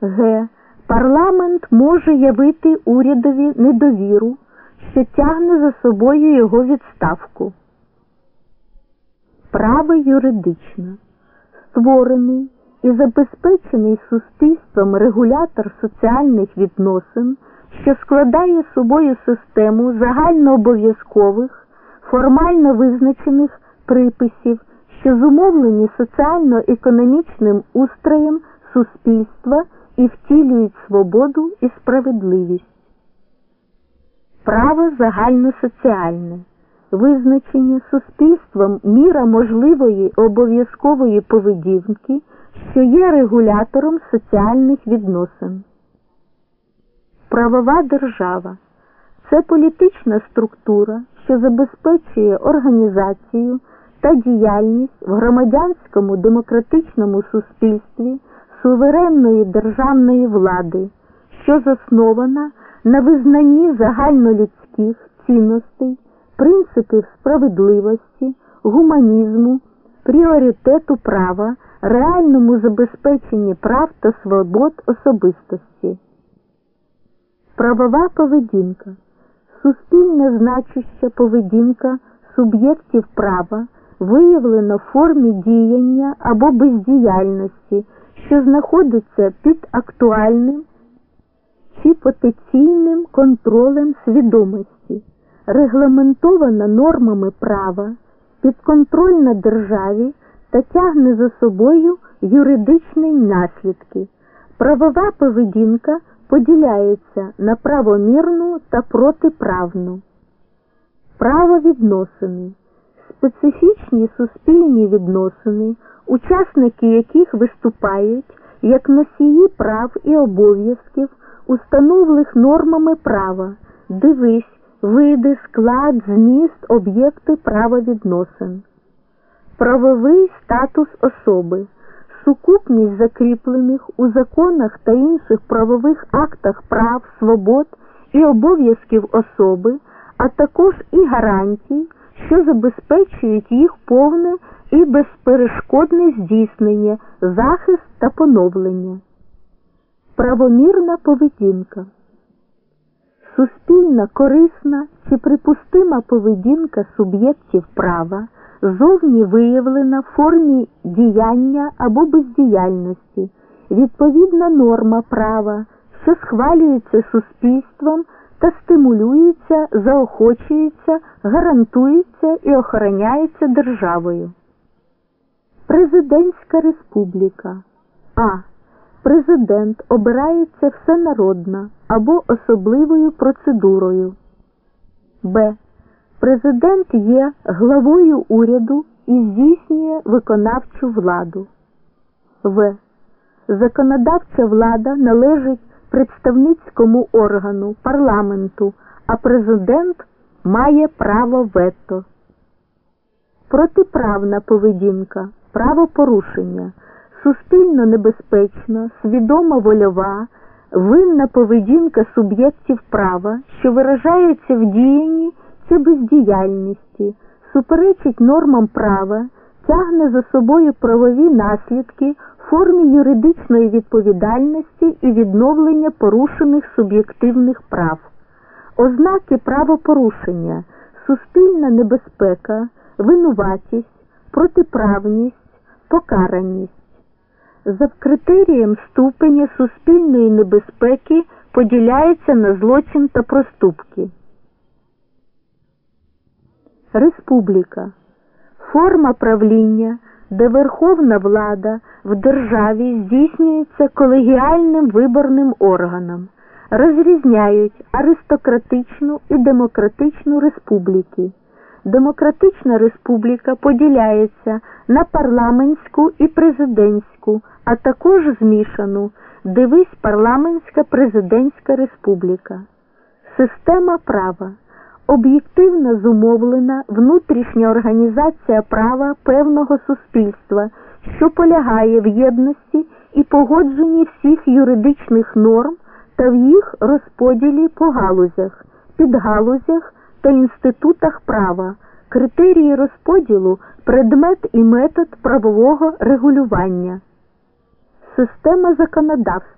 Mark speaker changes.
Speaker 1: Г. Парламент може явити урядові недовіру, що тягне за собою його відставку. Право юридичне. Створений і забезпечений суспільством регулятор соціальних відносин, що складає собою систему загальнообов'язкових, формально визначених приписів, що зумовлені соціально-економічним устроєм суспільства і втілюють свободу і справедливість. Право загальносоціальне визначення суспільством міра можливої обов'язкової поведінки, що є регулятором соціальних відносин. Правова держава це політична структура, що забезпечує організацію та діяльність в громадянському демократичному суспільстві суверенної державної влади, що заснована на визнанні загальнолюдських цінностей, принципів справедливості, гуманізму, пріоритету права, реальному забезпеченні прав та свобод особистості. Правова поведінка суспільне значуща поведінка суб'єктів права виявлена в формі діяння або бездіяльності, що знаходиться під актуальним чи потенційним контролем свідомості, регламентована нормами права, підконтрольна державі та тягне за собою юридичні наслідки. Правова поведінка поділяється на правомірну та протиправну. Правовідносини специфічні суспільні відносини, учасники яких виступають як носії прав і обов'язків, установлених нормами права, дивись, види, склад, зміст, об'єкти правовідносин. Правовий статус особи сукупність закріплених у законах та інших правових актах прав, свобод і обов'язків особи, а також і гарантій, що забезпечують їх повне і безперешкодне здійснення, захист та поновлення. Правомірна поведінка. Суспільна корисна чи припустима поведінка суб'єктів права зовні виявлена в формі діяння або бездіяльності, відповідна норма права, що схвалюється суспільством та стимулюється, заохочується, гарантується і охороняється державою. Президентська республіка А. Президент обирається всенародно або особливою процедурою. Б. Президент є главою уряду і здійснює виконавчу владу. В. Законодавча влада належить представницькому органу парламенту, а президент має право вето. Протиправна поведінка, правопорушення, суспільно небезпечна, свідома вольова, винна поведінка суб'єктів права, що виражається в діянні чи бездіяльності, суперечить нормам права, тягне за собою правові наслідки в формі юридичної відповідальності і відновлення порушених суб'єктивних прав, ознаки правопорушення, суспільна небезпека, винуватість, протиправність, покараність. За критерієм ступеня суспільної небезпеки поділяється на злочин та проступки. Республіка форма правління, де верховна влада в державі здійснюється колегіальним виборним органом, розрізняють аристократичну і демократичну республіки. Демократична республіка поділяється на парламентську і президентську, а також змішану дивись парламентська президентська республіка. Система права об'єктивно зумовлена внутрішня організація права певного суспільства, що полягає в єдності і погодженні всіх юридичних норм та в їх розподілі по галузях, підгалузях та інститутах права, критерії розподілу, предмет і метод правового регулювання. Система законодавства.